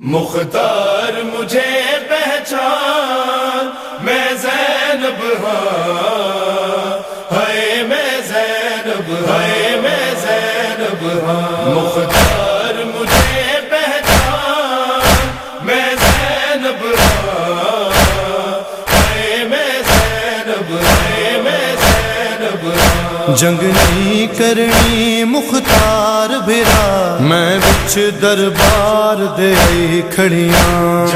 مختار مجھے پہچان میں زینب ہاں۔ ہے میں زینب ہے میں زینب ہاں۔ مختار جنگ نہیں کرنی مختار بھرا میں بچ دربار دے کھڑیاں۔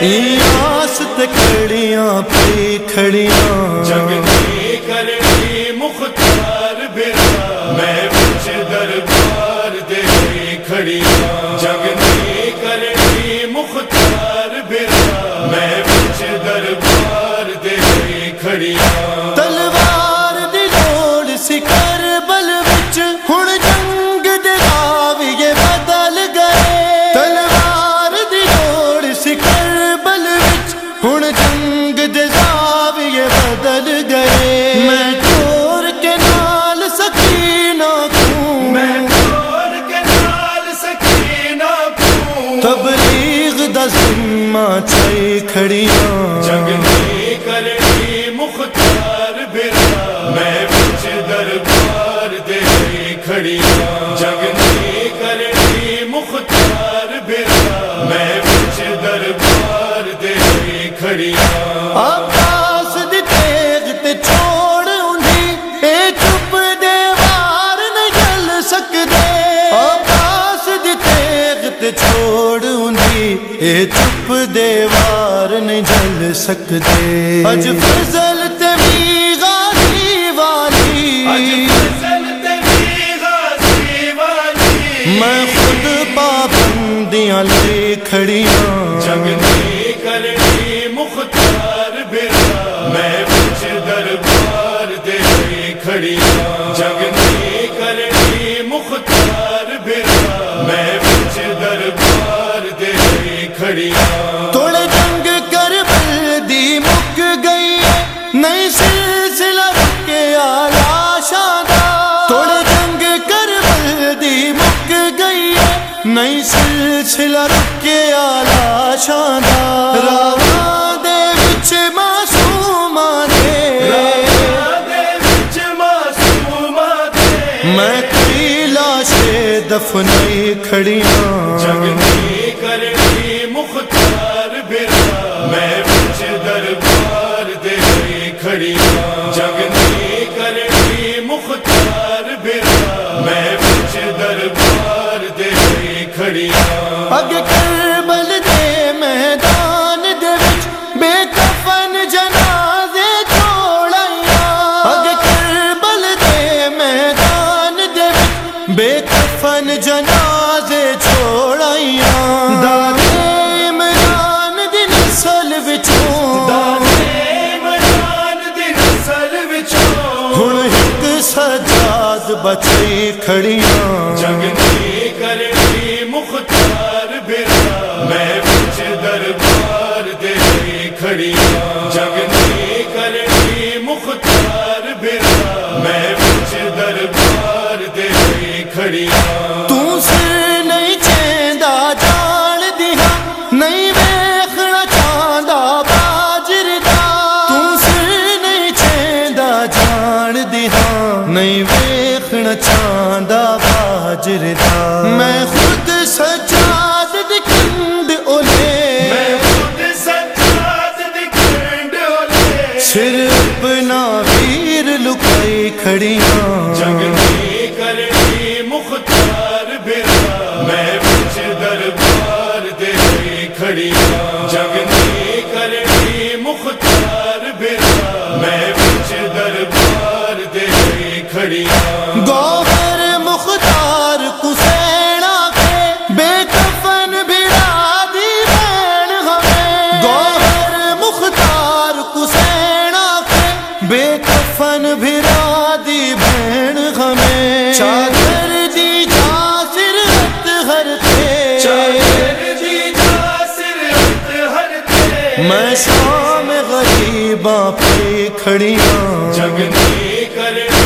پوے آس کھڑیاں پہ کھڑیاں۔ جنگ نہیں کرنی مختار بلا میں کچھ دربار دے کھڑیاں۔ ہن جنگ دے راویے بدل گئے میں چور کے نال سکینہ کوں میں چور کے نال سکینہ کوں تبلیغ دا ذمہ چائی کھڑیاں جنگ نہیں کرنی آکاس دی تے چھوڑ انہی اے چپ دیوار نہیں جل سکدے دی تے چھوڑ اے چپ دیوار نہیں جل سکدے اج فضل تے بھی غازی والی میں خود پابندیاں لے کھڑیاں کھڑی جنگ نہیں کرنی، مختار برا۔ میں بچ دربار دے کھڑی توڑے جنگ کر دی مک گئی نئی سلسلہ رکے آلہ شادہ۔ توڑے جنگ کر دی مک گئی نئی سلسلہ رکے آلہ شادہ۔ راواں دفنائی کھڑیاں۔ جنگ نہیں کرنی مختار برا میں بچ دربار دے کھڑی جنگ نہیں کرنی مختار برا میں بچ دربار دے کھڑی اگ کربل دے میدان دے وچ بے کفن جنازے چھوڑائیا اگ کربل دے میدان دے وچ بے کفن جنازے چھوڑائیا دادے عمران دی نسل وچوں۔ عمران دی نسل وچوں۔ ہن ایک سجاد بچی کھڑیاں۔ جنگ کھڑی تو سر نہیں چیندا جان دیا نہیں ویکھنا چاہندا باجر دا تو سر نہیں چیندا جان دیا نہیں ویکھنا چاہندا باجر دا میں خود سجاد دی کنڈ اولے میں خود سجاد دی کنڈ اولے سر اپنا ویر لکائی کھڑیاں کھڑیاں گوہر مختار کسینا کے بے کفن بھڑا دی بین ہمیں گوہر مختار کسینا کے بے کفن بھڑا دی بین ہمیں چادر دی جاسرت ہر تھے۔ چادر ہر تھے۔ میں شام غریباں پہ کھڑیاں جگنے کرنا